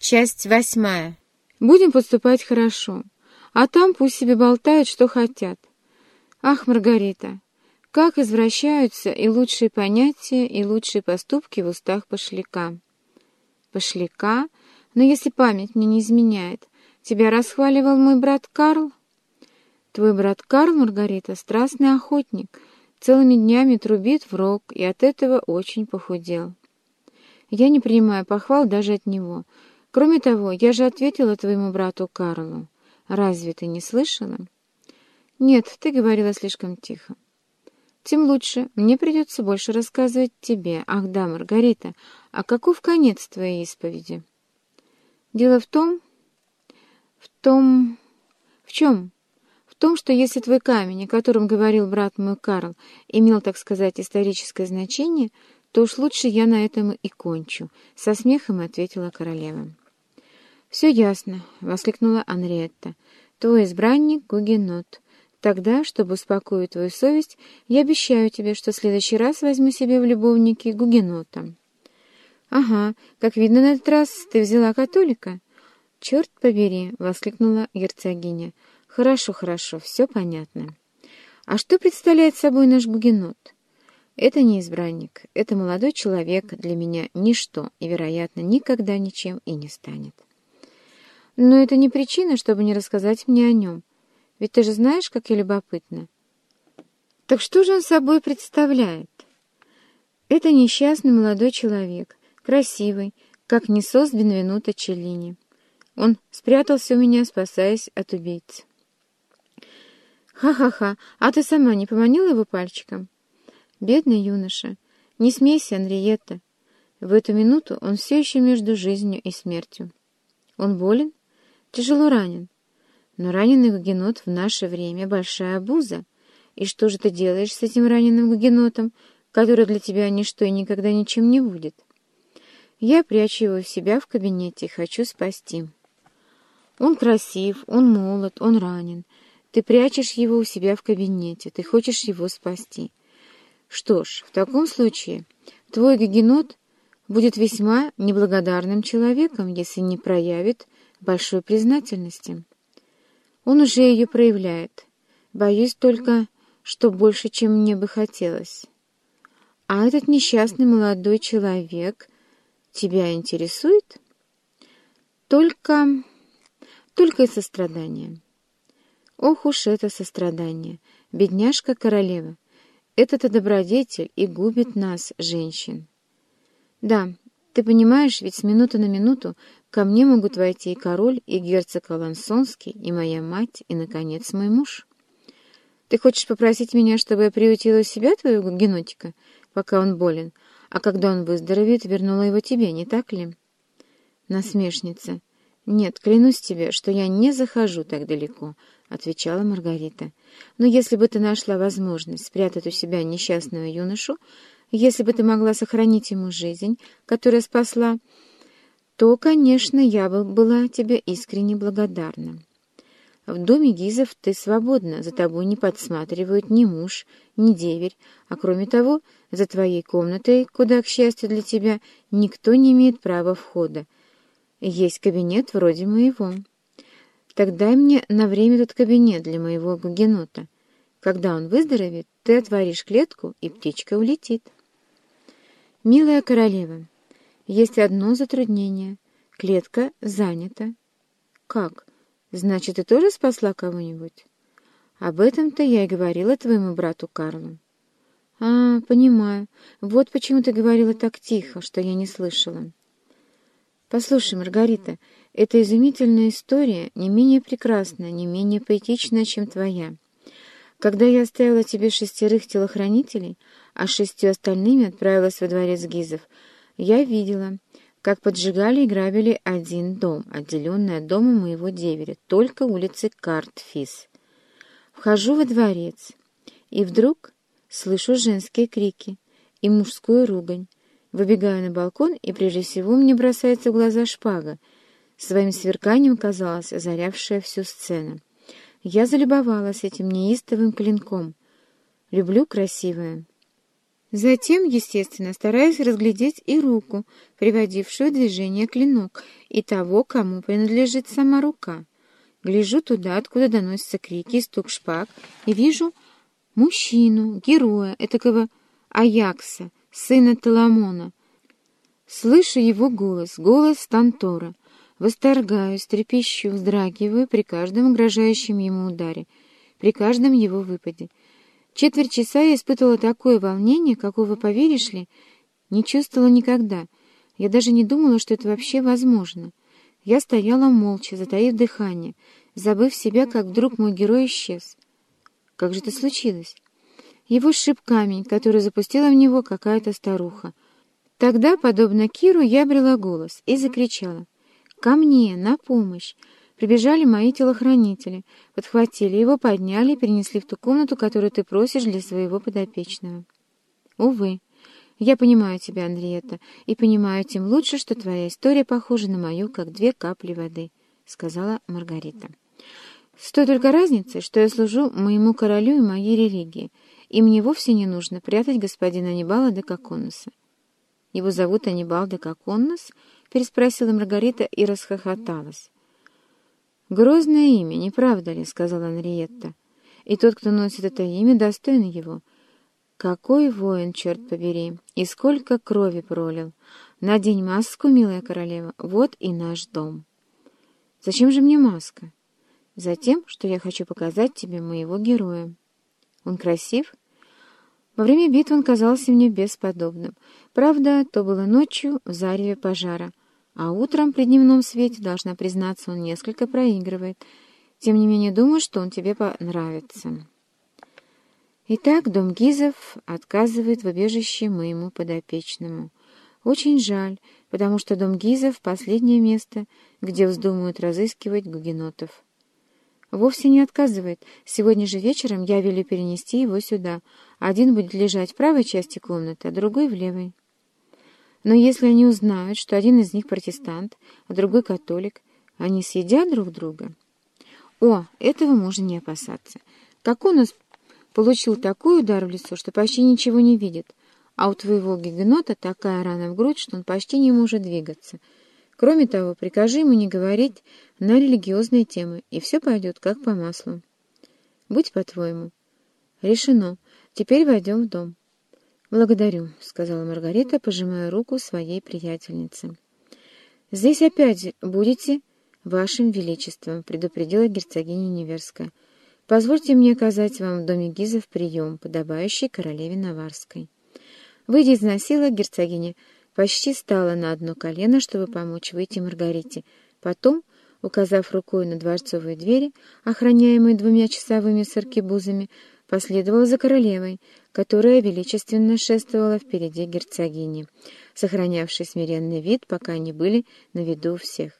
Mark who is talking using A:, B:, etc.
A: Часть восьмая.
B: Будем поступать хорошо, а там пусть себе болтают, что хотят. Ах, Маргарита, как извращаются и лучшие понятия, и лучшие поступки в устах пошляка. Пошляка? Но если память мне не изменяет, тебя расхваливал мой брат Карл? Твой брат Карл, Маргарита, страстный охотник, целыми днями трубит в рог и от этого очень похудел. Я не принимаю похвал даже от него — Кроме того, я же ответила твоему брату Карлу. Разве ты не слышала? Нет, ты говорила слишком тихо. Тем лучше. Мне придется больше рассказывать тебе. Ах да, Маргарита, а каков конец твоей исповеди? Дело в том... В том... В чем? В том, что если твой камень, о котором говорил брат мой Карл, имел, так сказать, историческое значение, то уж лучше я на этом и кончу, — со смехом ответила королева. «Все ясно», — воскликнула Анриетта. «Твой избранник — Гугенот. Тогда, чтобы успокоить твою совесть, я обещаю тебе, что в следующий раз возьму себе в любовники Гугенота». «Ага, как видно, на этот раз ты взяла католика». «Черт побери!» — воскликнула герцогиня. «Хорошо, хорошо, все понятно». «А что представляет собой наш Гугенот?» «Это не избранник, это молодой человек, для меня ничто и, вероятно, никогда ничем и не станет». Но это не причина, чтобы не рассказать мне о нем. Ведь ты же знаешь, как я любопытна. Так что же он собой представляет? Это несчастный молодой человек, красивый, как Несос Бенвенуто Челлини. Он спрятался у меня, спасаясь от убийц. Ха-ха-ха, а ты сама не поманила его пальчиком? Бедный юноша, не смейся, Анриетта. В эту минуту он все еще между жизнью и смертью. Он болен? Тяжело ранен. Но раненый гугенот в наше время — большая обуза. И что же ты делаешь с этим раненым гугенотом, который для тебя ничто и никогда ничем не будет? Я прячу его в себя в кабинете и хочу спасти. Он красив, он молод, он ранен. Ты прячешь его у себя в кабинете, ты хочешь его спасти. Что ж, в таком случае твой гугенот будет весьма неблагодарным человеком, если не проявит большой признательности. Он уже ее проявляет. Боюсь только, что больше, чем мне бы хотелось. А этот несчастный молодой человек тебя интересует? Только... только из сострадания. Ох уж это сострадание, бедняжка-королева. Этот добродетель и губит нас, женщин. Да, ты понимаешь, ведь с минуты на минуту Ко мне могут войти и король, и герцог Алансонский, и моя мать, и, наконец, мой муж. Ты хочешь попросить меня, чтобы я приютила себя твоего генотика, пока он болен, а когда он выздоровеет, вернула его тебе, не так ли? Насмешница. Нет, клянусь тебе, что я не захожу так далеко, — отвечала Маргарита. Но если бы ты нашла возможность спрятать у себя несчастного юношу, если бы ты могла сохранить ему жизнь, которая спасла то, конечно, я была тебе искренне благодарна. В доме Гизов ты свободна, за тобой не подсматривают ни муж, ни деверь, а кроме того, за твоей комнатой, куда, к счастью для тебя, никто не имеет права входа. Есть кабинет вроде моего. Так дай мне на время тот кабинет для моего гугенота. Когда он выздоровеет, ты отворишь клетку, и птичка улетит. Милая королева, есть одно затруднение. Клетка занята. Как? Значит, ты тоже спасла кого-нибудь? Об этом-то я и говорила твоему брату Карлу. А, понимаю. Вот почему ты говорила так тихо, что я не слышала. Послушай, Маргарита, эта изумительная история не менее прекрасна, не менее поэтична, чем твоя. Когда я оставила тебе шестерых телохранителей, а шестью остальными отправилась во дворец Гизов, я видела, как поджигали и грабили один дом, отделенный от дома моего деверя, только улицы Картфис. Вхожу во дворец, и вдруг слышу женские крики и мужскую ругань. Выбегаю на балкон, и прежде всего мне бросается в глаза шпага, своим сверканием казалось озарявшая всю сцену. Я залюбовалась этим неистовым клинком. Люблю красивое. Затем, естественно, стараюсь разглядеть и руку, приводившую движение клинок, и того, кому принадлежит сама рука. Гляжу туда, откуда доносятся крики и стук шпаг, и вижу мужчину, героя, этакого Аякса, сына Таламона. Слышу его голос, голос Тантора. Восторгаюсь, трепещу, вздрагиваю при каждом угрожающем ему ударе, при каждом его выпаде. Четверть часа я испытывала такое волнение, какого, поверишь ли, не чувствовала никогда. Я даже не думала, что это вообще возможно. Я стояла молча, затаив дыхание, забыв себя, как вдруг мой герой исчез. Как же это случилось? Его сшиб камень, который запустила в него какая-то старуха. Тогда, подобно Киру, я обрела голос и закричала. «Ко мне! На помощь!» Прибежали мои телохранители, подхватили его, подняли и перенесли в ту комнату, которую ты просишь для своего подопечного. Увы, я понимаю тебя, Андриетта, и понимаю тем лучше, что твоя история похожа на мою, как две капли воды, — сказала Маргарита. С той только разницей, что я служу моему королю и моей религии, и мне вовсе не нужно прятать господина Анибала де Коконуса. «Его зовут Анибал де Коконус?» — переспросила Маргарита и расхохоталась. «Грозное имя, не правда ли?» — сказала Анриетта. «И тот, кто носит это имя, достоин его. Какой воин, черт побери, и сколько крови пролил! Надень маску, милая королева, вот и наш дом». «Зачем же мне маска?» «Затем, что я хочу показать тебе моего героя». «Он красив?» Во время битвы он казался мне бесподобным. Правда, то было ночью в зареве пожара — а утром при дневном свете, должна признаться, он несколько проигрывает. Тем не менее, думаю, что он тебе понравится. Итак, дом Гизов отказывает в убежище моему подопечному. Очень жаль, потому что дом Гизов — последнее место, где вздумают разыскивать гугенотов. Вовсе не отказывает. Сегодня же вечером я велю перенести его сюда. Один будет лежать в правой части комнаты, а другой — в левой. Но если они узнают, что один из них протестант, а другой католик, они съедят друг друга? О, этого можно не опасаться. Как он получил такой удар в лицо, что почти ничего не видит, а у твоего гигенота такая рана в грудь, что он почти не может двигаться. Кроме того, прикажи ему не говорить на религиозные темы, и все пойдет как по маслу. Будь по-твоему. Решено. Теперь войдем в дом. «Благодарю», — сказала Маргарита, пожимая руку своей приятельнице. «Здесь опять будете вашим величеством», — предупредила герцогиня Неверская. «Позвольте мне оказать вам в доме Гизов прием, подобающий королеве Наварской». Выйдя из насила, герцогиня почти стала на одно колено, чтобы помочь выйти Маргарите. Потом, указав рукой на дворцовые двери, охраняемые двумя часовыми с аркебузами, последовала за королевой, которая величественно шествовала впереди герцогини, сохранявшей смиренный вид, пока они были на виду всех.